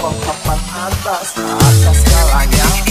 bos papan atas, atas segalanya